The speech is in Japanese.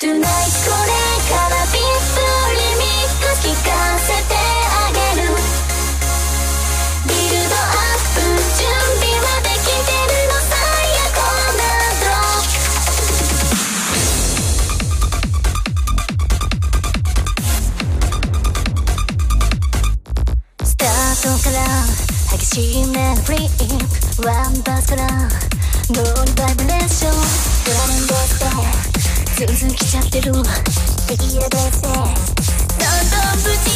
Tonight これからビップリミックス聞かせてあげる。ビルドアップ準備はできてるの最悪なドスタートから激しいメロディーワンバスからノーバイブレーション。できるビールベースでどんどんぶち